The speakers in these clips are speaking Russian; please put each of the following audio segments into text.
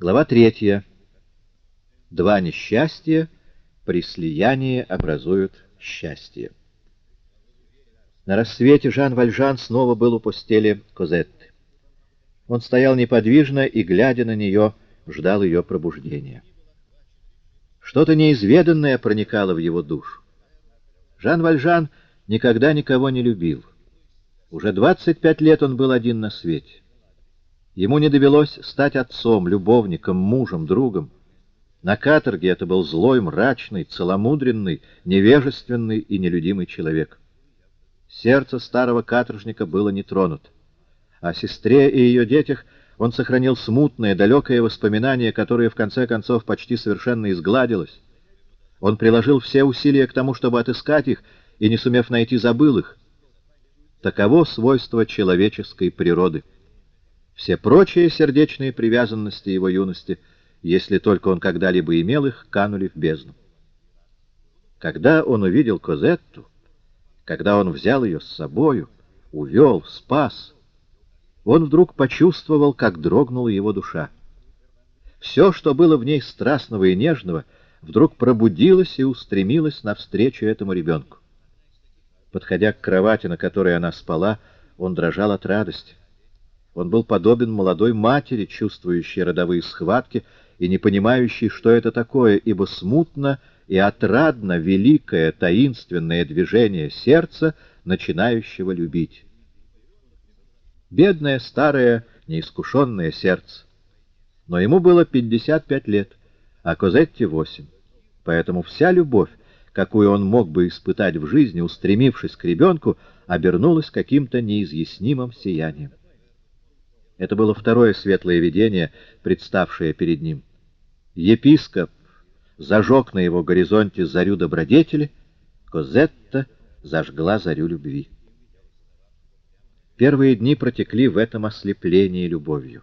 Глава третья. Два несчастья при слиянии образуют счастье. На рассвете Жан Вальжан снова был у постели Козетты. Он стоял неподвижно и, глядя на нее, ждал ее пробуждения. Что-то неизведанное проникало в его душу. Жан Вальжан никогда никого не любил. Уже 25 лет он был один на свете. Ему не довелось стать отцом, любовником, мужем, другом. На каторге это был злой, мрачный, целомудренный, невежественный и нелюдимый человек. Сердце старого каторжника было не тронуто. О сестре и ее детях он сохранил смутное, далекое воспоминание, которое в конце концов почти совершенно изгладилось. Он приложил все усилия к тому, чтобы отыскать их, и, не сумев найти, забыл их. Таково свойство человеческой природы. Все прочие сердечные привязанности его юности, если только он когда-либо имел их, канули в бездну. Когда он увидел Козетту, когда он взял ее с собою, увел, спас, он вдруг почувствовал, как дрогнула его душа. Все, что было в ней страстного и нежного, вдруг пробудилось и устремилось навстречу этому ребенку. Подходя к кровати, на которой она спала, он дрожал от радости. Он был подобен молодой матери, чувствующей родовые схватки и не понимающей, что это такое, ибо смутно и отрадно великое таинственное движение сердца, начинающего любить. Бедное, старое, неискушенное сердце. Но ему было 55 лет, а Козетте — 8. Поэтому вся любовь, какую он мог бы испытать в жизни, устремившись к ребенку, обернулась каким-то неизъяснимым сиянием. Это было второе светлое видение, представшее перед ним. Епископ зажег на его горизонте зарю добродетели, Козетта зажгла зарю любви. Первые дни протекли в этом ослеплении любовью.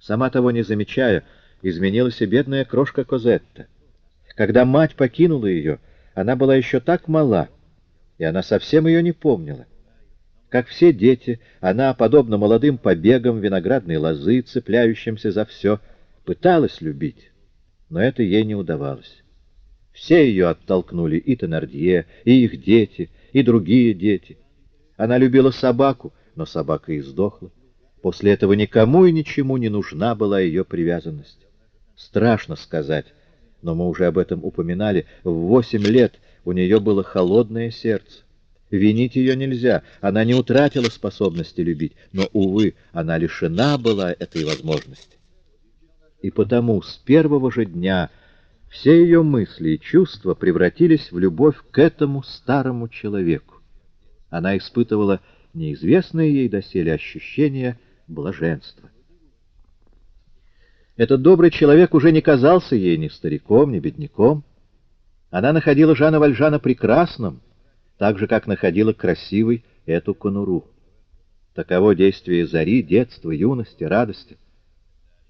Сама того не замечая, изменилась и бедная крошка Козетта. Когда мать покинула ее, она была еще так мала, и она совсем ее не помнила. Как все дети, она, подобно молодым побегам виноградной лозы, цепляющимся за все, пыталась любить, но это ей не удавалось. Все ее оттолкнули и Теннердье, и их дети, и другие дети. Она любила собаку, но собака и сдохла. После этого никому и ничему не нужна была ее привязанность. Страшно сказать, но мы уже об этом упоминали, в восемь лет у нее было холодное сердце. Винить ее нельзя, она не утратила способности любить, но, увы, она лишена была этой возможности. И потому с первого же дня все ее мысли и чувства превратились в любовь к этому старому человеку. Она испытывала неизвестное ей доселе ощущение блаженства. Этот добрый человек уже не казался ей ни стариком, ни бедняком. Она находила Жана Вальжана прекрасным, так же, как находила красивой эту конуру. Таково действие зари, детства, юности, радости.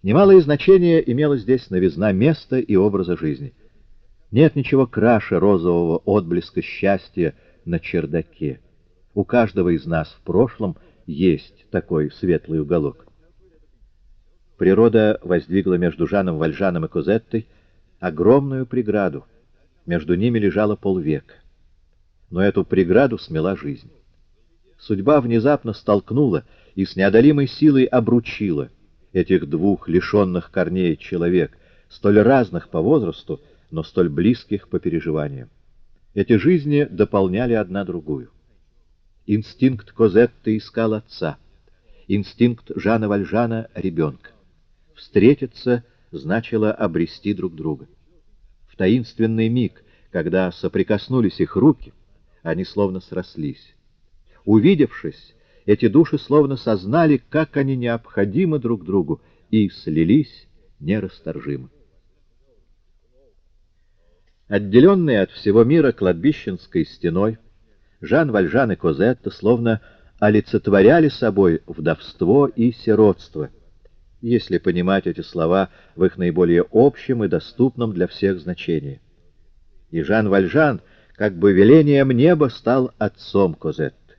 Немалое значение имело здесь новизна места и образа жизни. Нет ничего краше розового отблеска счастья на чердаке. У каждого из нас в прошлом есть такой светлый уголок. Природа воздвигла между Жаном Вальжаном и Козеттой огромную преграду. Между ними лежало полвека но эту преграду смела жизнь. Судьба внезапно столкнула и с неодолимой силой обручила этих двух лишенных корней человек, столь разных по возрасту, но столь близких по переживаниям. Эти жизни дополняли одна другую. Инстинкт Козетты искал отца, инстинкт Жана Вальжана — ребенка. Встретиться значило обрести друг друга. В таинственный миг, когда соприкоснулись их руки, они словно срослись. Увидевшись, эти души словно сознали, как они необходимы друг другу, и слились нерасторжимо. Отделенные от всего мира кладбищенской стеной, Жан Вальжан и Козетта словно олицетворяли собой вдовство и сиротство, если понимать эти слова в их наиболее общем и доступном для всех значении. И Жан Вальжан — как бы велением неба стал отцом Козетты.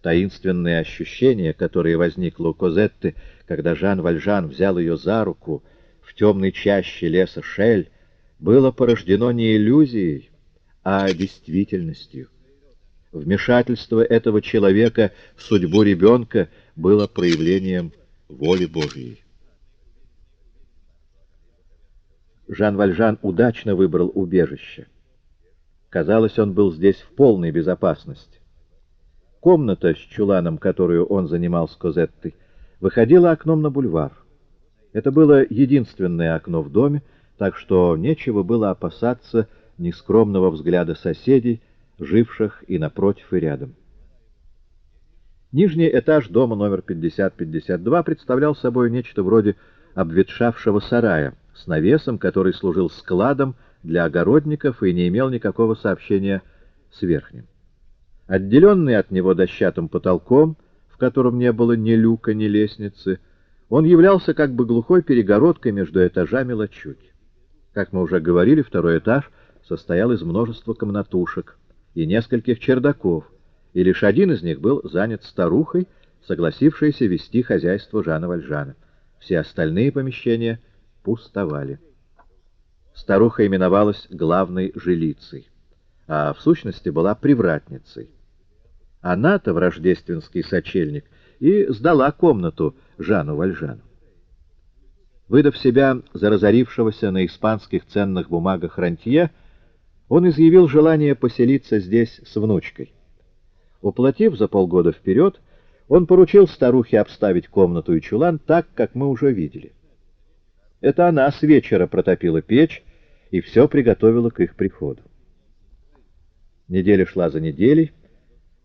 Таинственное ощущение, которое возникло у Козетты, когда Жан Вальжан взял ее за руку в темной чаще леса Шель, было порождено не иллюзией, а действительностью. Вмешательство этого человека в судьбу ребенка было проявлением воли Божьей. Жан Вальжан удачно выбрал убежище. Казалось, он был здесь в полной безопасности. Комната с чуланом, которую он занимал с Козеттой, выходила окном на бульвар. Это было единственное окно в доме, так что нечего было опасаться нескромного взгляда соседей, живших и напротив, и рядом. Нижний этаж дома номер 50-52 представлял собой нечто вроде обветшавшего сарая с навесом, который служил складом для огородников и не имел никакого сообщения с верхним. Отделенный от него дощатым потолком, в котором не было ни люка, ни лестницы, он являлся как бы глухой перегородкой между этажами лачуги. Как мы уже говорили, второй этаж состоял из множества комнатушек и нескольких чердаков, и лишь один из них был занят старухой, согласившейся вести хозяйство Жана Вальжана. Все остальные помещения пустовали. Старуха именовалась главной жилицей, а в сущности была привратницей. Она-то в рождественский сочельник и сдала комнату Жану Вальжану. Выдав себя за разорившегося на испанских ценных бумагах рантье, он изъявил желание поселиться здесь с внучкой. Уплатив за полгода вперед, он поручил старухе обставить комнату и чулан так, как мы уже видели. Это она с вечера протопила печь и все приготовила к их приходу. Неделя шла за неделей,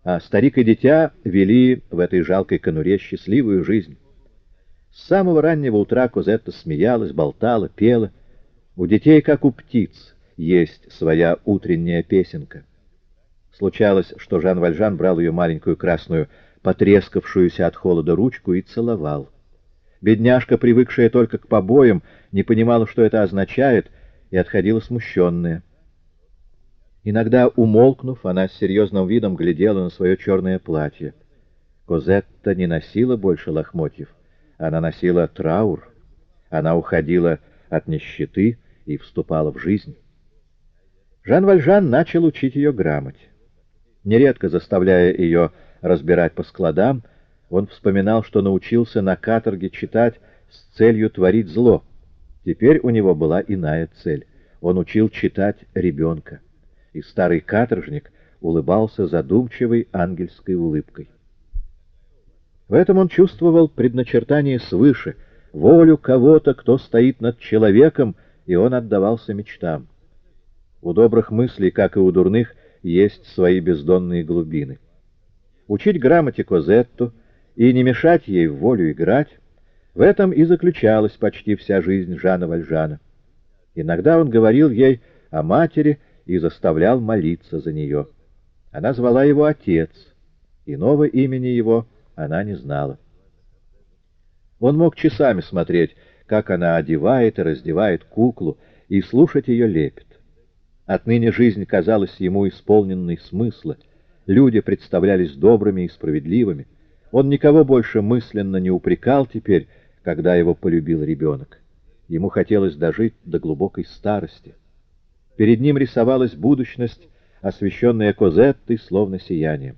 а старик и дитя вели в этой жалкой конуре счастливую жизнь. С самого раннего утра Козетта смеялась, болтала, пела. У детей, как у птиц, есть своя утренняя песенка. Случалось, что Жан Вальжан брал ее маленькую красную, потрескавшуюся от холода ручку и целовал. Бедняжка, привыкшая только к побоям, не понимала, что это означает, и отходила смущенная. Иногда, умолкнув, она с серьезным видом глядела на свое черное платье. Козетта не носила больше лохмотьев. Она носила траур. Она уходила от нищеты и вступала в жизнь. Жан Вальжан начал учить ее грамоте. Нередко заставляя ее разбирать по складам, он вспоминал, что научился на каторге читать с целью творить зло. Теперь у него была иная цель. Он учил читать ребенка. И старый каторжник улыбался задумчивой ангельской улыбкой. В этом он чувствовал предначертание свыше, волю кого-то, кто стоит над человеком, и он отдавался мечтам. У добрых мыслей, как и у дурных, есть свои бездонные глубины. Учить грамоте Козетту и не мешать ей в волю играть, в этом и заключалась почти вся жизнь Жана Вальжана. Иногда он говорил ей о матери и заставлял молиться за нее. Она звала его отец, иного имени его — она не знала. Он мог часами смотреть, как она одевает и раздевает куклу, и слушать ее лепет. Отныне жизнь казалась ему исполненной смысла, люди представлялись добрыми и справедливыми. Он никого больше мысленно не упрекал теперь, когда его полюбил ребенок. Ему хотелось дожить до глубокой старости. Перед ним рисовалась будущность, освещенная Козеттой, словно сиянием.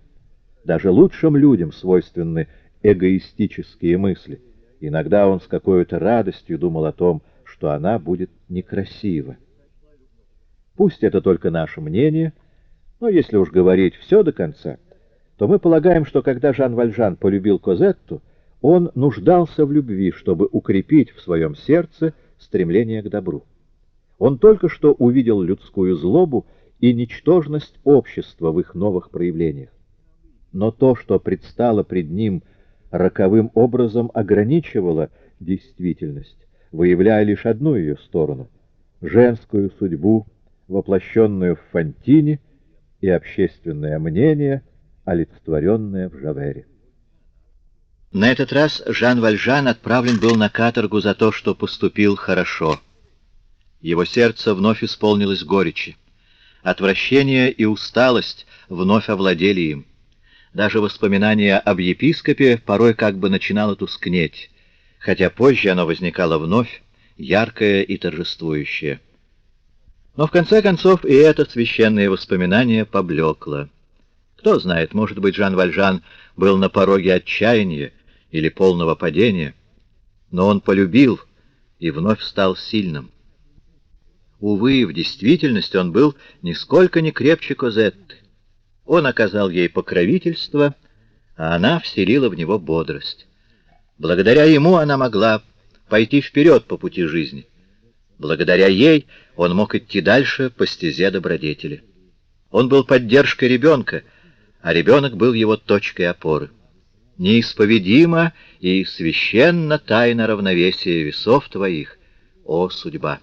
Даже лучшим людям свойственны эгоистические мысли. Иногда он с какой-то радостью думал о том, что она будет некрасива. Пусть это только наше мнение, но если уж говорить все до конца, то мы полагаем, что когда Жан Вальжан полюбил Козетту, он нуждался в любви, чтобы укрепить в своем сердце стремление к добру. Он только что увидел людскую злобу и ничтожность общества в их новых проявлениях но то, что предстало пред ним роковым образом, ограничивало действительность, выявляя лишь одну ее сторону — женскую судьбу, воплощенную в Фонтине, и общественное мнение, олицетворенное в Жавере. На этот раз Жан Вальжан отправлен был на каторгу за то, что поступил хорошо. Его сердце вновь исполнилось горечи. Отвращение и усталость вновь овладели им. Даже воспоминание об епископе порой как бы начинало тускнеть, хотя позже оно возникало вновь, яркое и торжествующее. Но в конце концов и это священное воспоминание поблекло. Кто знает, может быть, Жан Вальжан был на пороге отчаяния или полного падения, но он полюбил и вновь стал сильным. Увы, в действительности он был нисколько не крепче Козетты. Он оказал ей покровительство, а она вселила в него бодрость. Благодаря ему она могла пойти вперед по пути жизни. Благодаря ей он мог идти дальше по стезе добродетели. Он был поддержкой ребенка, а ребенок был его точкой опоры. Неисповедимо и священно тайна равновесия весов твоих, о судьба!